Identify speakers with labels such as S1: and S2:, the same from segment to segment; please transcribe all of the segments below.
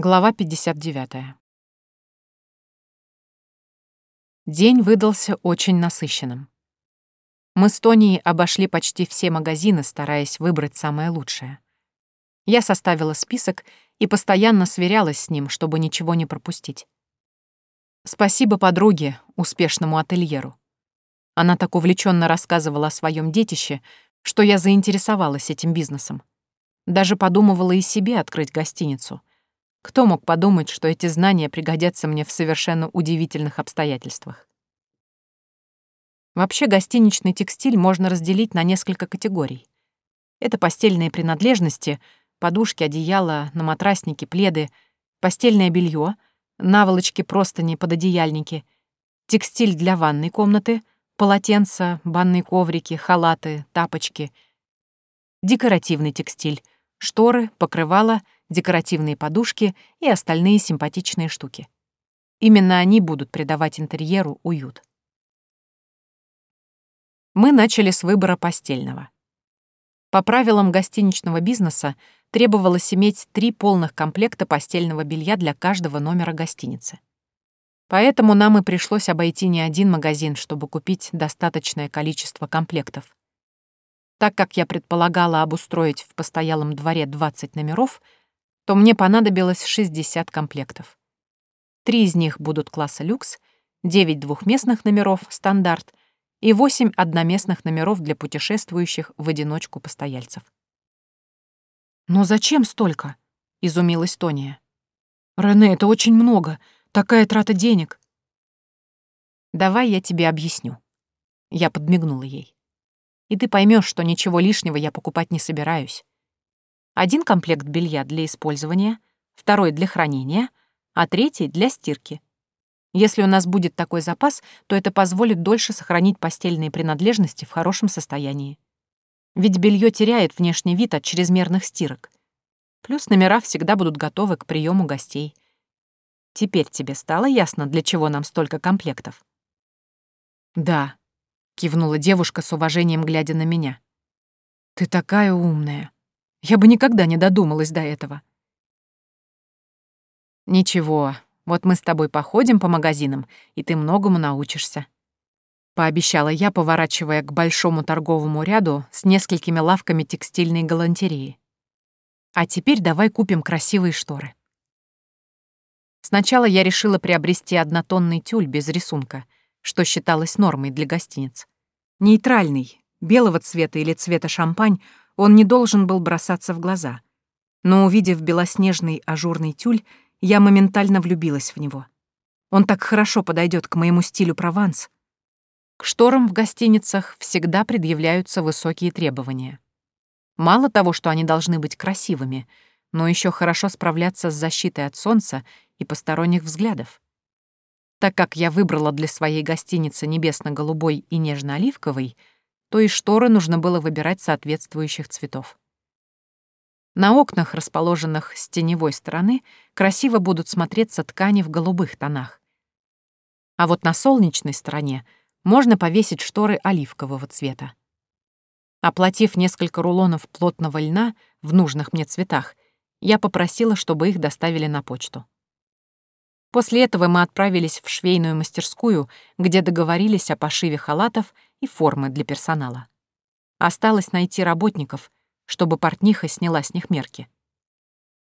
S1: Глава 59. День выдался очень насыщенным. Мы с Тонией обошли почти все магазины, стараясь выбрать самое лучшее. Я составила список и постоянно сверялась с ним, чтобы ничего не пропустить. Спасибо подруге, успешному ательеру. Она так увлеченно рассказывала о своем детище, что я заинтересовалась этим бизнесом. Даже подумывала и себе открыть гостиницу — кто мог подумать, что эти знания пригодятся мне в совершенно удивительных обстоятельствах? Вообще гостиничный текстиль можно разделить на несколько категорий. Это постельные принадлежности, подушки, одеяла, наматрасники, пледы, постельное белье, наволочки, простыни, пододеяльники, текстиль для ванной комнаты, полотенца, банные коврики, халаты, тапочки, декоративный текстиль, шторы, покрывала — декоративные подушки и остальные симпатичные штуки. Именно они будут придавать интерьеру уют. Мы начали с выбора постельного. По правилам гостиничного бизнеса требовалось иметь три полных комплекта постельного белья для каждого номера гостиницы. Поэтому нам и пришлось обойти не один магазин, чтобы купить достаточное количество комплектов. Так как я предполагала обустроить в постоялом дворе 20 номеров — то мне понадобилось 60 комплектов. Три из них будут класса люкс, 9 двухместных номеров стандарт и 8 одноместных номеров для путешествующих в одиночку постояльцев. «Но зачем столько?» — изумилась Тония. «Рене, это очень много. Такая трата денег». «Давай я тебе объясню». Я подмигнула ей. «И ты поймешь, что ничего лишнего я покупать не собираюсь. Один комплект белья для использования, второй для хранения, а третий для стирки. Если у нас будет такой запас, то это позволит дольше сохранить постельные принадлежности в хорошем состоянии. Ведь белье теряет внешний вид от чрезмерных стирок. Плюс номера всегда будут готовы к приему гостей. Теперь тебе стало ясно, для чего нам столько комплектов? Да, кивнула девушка с уважением, глядя на меня. Ты такая умная. Я бы никогда не додумалась до этого. Ничего, вот мы с тобой походим по магазинам, и ты многому научишься. Пообещала я, поворачивая к большому торговому ряду с несколькими лавками текстильной галантереи. А теперь давай купим красивые шторы. Сначала я решила приобрести однотонный тюль без рисунка, что считалось нормой для гостиниц. Нейтральный, белого цвета или цвета шампань, он не должен был бросаться в глаза. Но, увидев белоснежный ажурный тюль, я моментально влюбилась в него. Он так хорошо подойдет к моему стилю Прованс. К шторам в гостиницах всегда предъявляются высокие требования. Мало того, что они должны быть красивыми, но еще хорошо справляться с защитой от солнца и посторонних взглядов. Так как я выбрала для своей гостиницы небесно-голубой и нежно-оливковый, то и шторы нужно было выбирать соответствующих цветов. На окнах, расположенных с теневой стороны, красиво будут смотреться ткани в голубых тонах. А вот на солнечной стороне можно повесить шторы оливкового цвета. Оплатив несколько рулонов плотного льна в нужных мне цветах, я попросила, чтобы их доставили на почту. После этого мы отправились в швейную мастерскую, где договорились о пошиве халатов и формы для персонала. Осталось найти работников, чтобы портниха сняла с них мерки.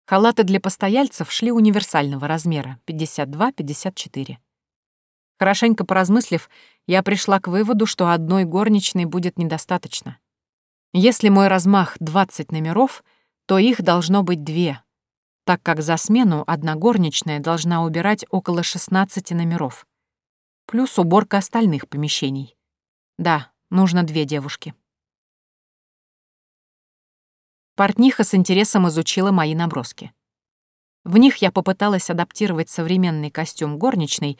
S1: Халаты для постояльцев шли универсального размера — 52-54. Хорошенько поразмыслив, я пришла к выводу, что одной горничной будет недостаточно. Если мой размах 20 номеров, то их должно быть две — так как за смену одна горничная должна убирать около 16 номеров. Плюс уборка остальных помещений. Да, нужно две девушки. Портниха с интересом изучила мои наброски. В них я попыталась адаптировать современный костюм горничной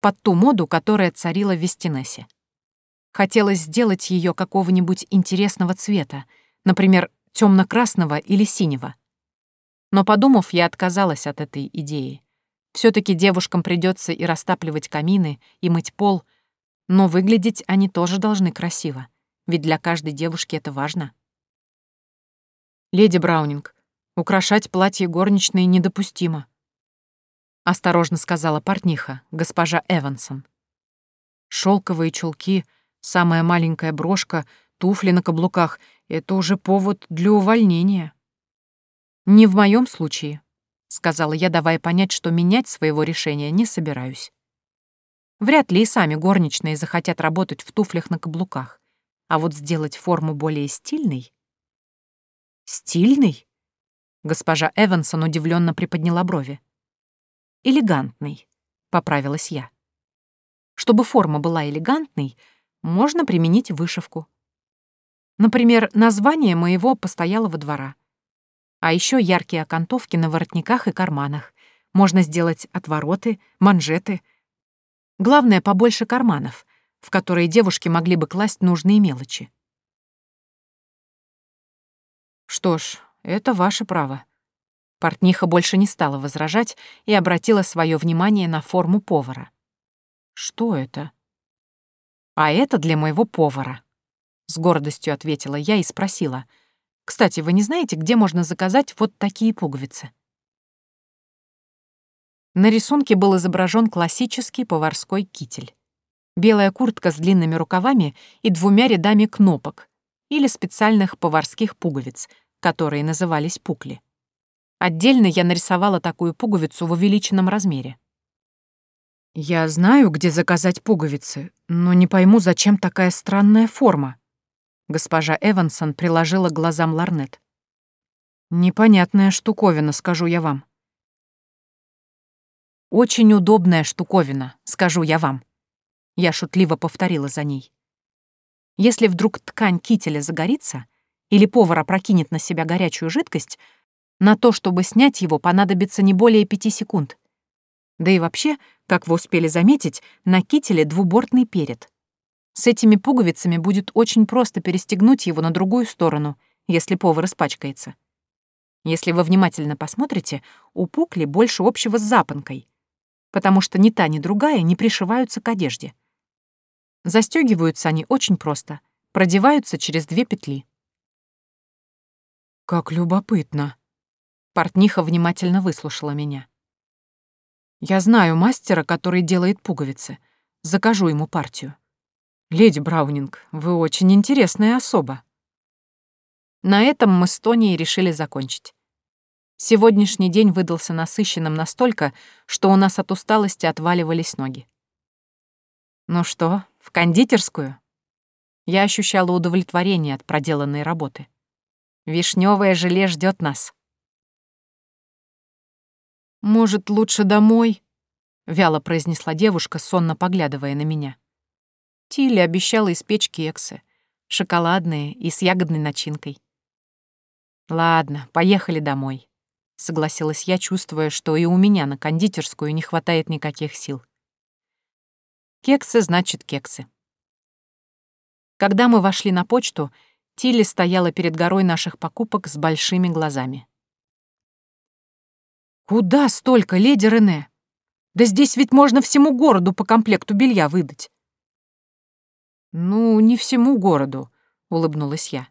S1: под ту моду, которая царила в Вестинесе. Хотелось сделать ее какого-нибудь интересного цвета, например, темно-красного или синего — но, подумав, я отказалась от этой идеи. все таки девушкам придется и растапливать камины, и мыть пол, но выглядеть они тоже должны красиво, ведь для каждой девушки это важно. «Леди Браунинг, украшать платье горничной недопустимо», осторожно сказала портниха, госпожа Эвансон. Шелковые чулки, самая маленькая брошка, туфли на каблуках — это уже повод для увольнения. Не в моем случае, сказала я, давая понять, что менять своего решения не собираюсь. Вряд ли и сами горничные захотят работать в туфлях на каблуках. А вот сделать форму более стильной... Стильный? Госпожа Эвансон удивленно приподняла брови. Элегантный, поправилась я. Чтобы форма была элегантной, можно применить вышивку. Например, название моего постоялого двора. А еще яркие окантовки на воротниках и карманах. Можно сделать отвороты, манжеты. Главное, побольше карманов, в которые девушки могли бы класть нужные мелочи. Что ж, это ваше право. Портниха больше не стала возражать и обратила свое внимание на форму повара. Что это? А это для моего повара. С гордостью ответила я и спросила. Кстати, вы не знаете, где можно заказать вот такие пуговицы? На рисунке был изображен классический поварской китель. Белая куртка с длинными рукавами и двумя рядами кнопок или специальных поварских пуговиц, которые назывались пукли. Отдельно я нарисовала такую пуговицу в увеличенном размере. «Я знаю, где заказать пуговицы, но не пойму, зачем такая странная форма». Госпожа Эвансон приложила глазам ларнет. «Непонятная штуковина, скажу я вам». «Очень удобная штуковина, скажу я вам». Я шутливо повторила за ней. Если вдруг ткань кителя загорится, или повар опрокинет на себя горячую жидкость, на то, чтобы снять его, понадобится не более пяти секунд. Да и вообще, как вы успели заметить, на кителе двубортный перед. С этими пуговицами будет очень просто перестегнуть его на другую сторону, если повар испачкается. Если вы внимательно посмотрите, у пукли больше общего с запонкой, потому что ни та, ни другая не пришиваются к одежде. Застегиваются они очень просто, продеваются через две петли. «Как любопытно!» Портниха внимательно выслушала меня. Я знаю мастера, который делает пуговицы. Закажу ему партию. Леди Браунинг, вы очень интересная особа. На этом мы с Тонией решили закончить. Сегодняшний день выдался насыщенным настолько, что у нас от усталости отваливались ноги. Ну что, в кондитерскую? Я ощущала удовлетворение от проделанной работы. Вишневое желе ждет нас. «Может, лучше домой?» — вяло произнесла девушка, сонно поглядывая на меня. Тилли обещала испечь кексы, шоколадные и с ягодной начинкой. «Ладно, поехали домой», — согласилась я, чувствуя, что и у меня на кондитерскую не хватает никаких сил. Кексы значит кексы. Когда мы вошли на почту, Тилли стояла перед горой наших покупок с большими глазами. «Куда столько, леди Рене? Да здесь ведь можно всему городу по комплекту белья выдать». «Ну, не всему городу», — улыбнулась я.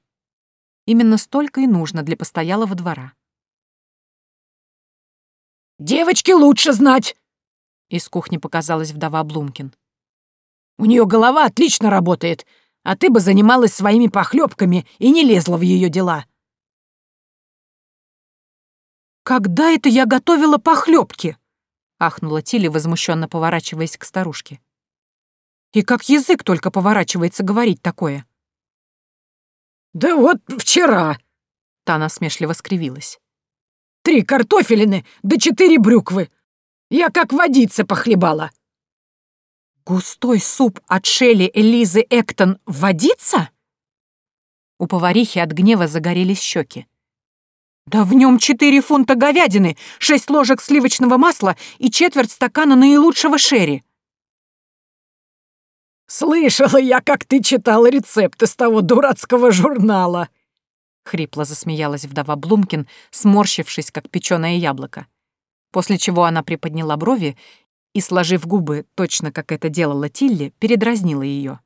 S1: «Именно столько и нужно для постоялого двора».
S2: «Девочке лучше знать!» — из кухни показалась вдова Блумкин. «У нее голова отлично работает, а ты бы занималась своими похлебками и не лезла в ее дела».
S1: «Когда это я готовила похлебки?» — ахнула Тилли, возмущенно поворачиваясь к старушке. «И как язык только поворачивается говорить такое?»
S2: «Да вот вчера!» — та насмешливо скривилась. «Три картофелины да четыре брюквы! Я как водица похлебала!»
S1: «Густой суп от Шелли Элизы Эктон водица?» У поварихи от гнева загорелись щеки. Да в нем четыре фунта говядины, шесть ложек сливочного масла и четверть стакана наилучшего шерри.
S2: «Слышала я, как ты читал рецепт из того дурацкого журнала!» Хрипло засмеялась вдова Блумкин, сморщившись, как печеное яблоко. После чего она приподняла брови и, сложив губы, точно как это делала Тилли, передразнила ее.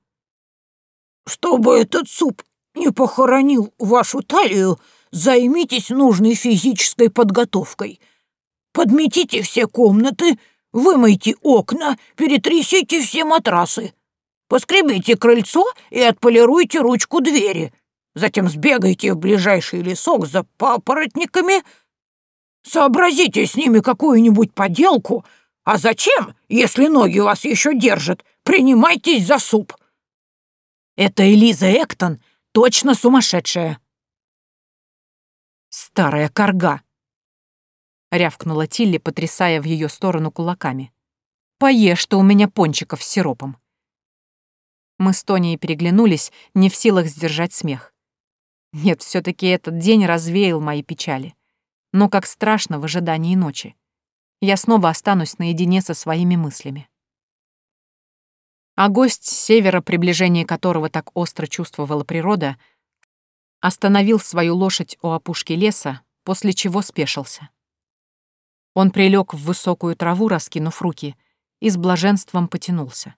S2: «Чтобы этот суп не похоронил вашу талию, займитесь нужной физической подготовкой.
S3: подметите все комнаты, вымойте окна, перетрясите все матрасы, поскребите крыльцо и отполируйте ручку двери, затем сбегайте в ближайший лесок за папоротниками, сообразите с ними какую-нибудь поделку, а зачем, если ноги вас еще держат, принимайтесь за суп.
S2: Это Элиза Эктон точно сумасшедшая. Старая корга. Рявкнула Тилли, потрясая в ее сторону кулаками. Поешь, что у меня пончиков с сиропом. Мы с Тонией переглянулись, не в силах сдержать смех. Нет, все таки этот день развеял мои печали. Но как страшно в ожидании ночи. Я снова останусь наедине со своими мыслями. А гость с севера, приближение которого так остро чувствовала природа, остановил свою лошадь у опушки леса, после чего спешился. Он прилег в высокую траву, раскинув руки, и с блаженством потянулся.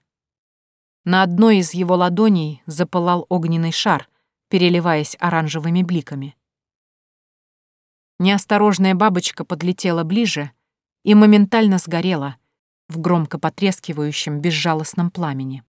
S2: На одной из его ладоней запылал огненный шар, переливаясь оранжевыми бликами. Неосторожная бабочка подлетела ближе и моментально сгорела в громко потрескивающем безжалостном пламени.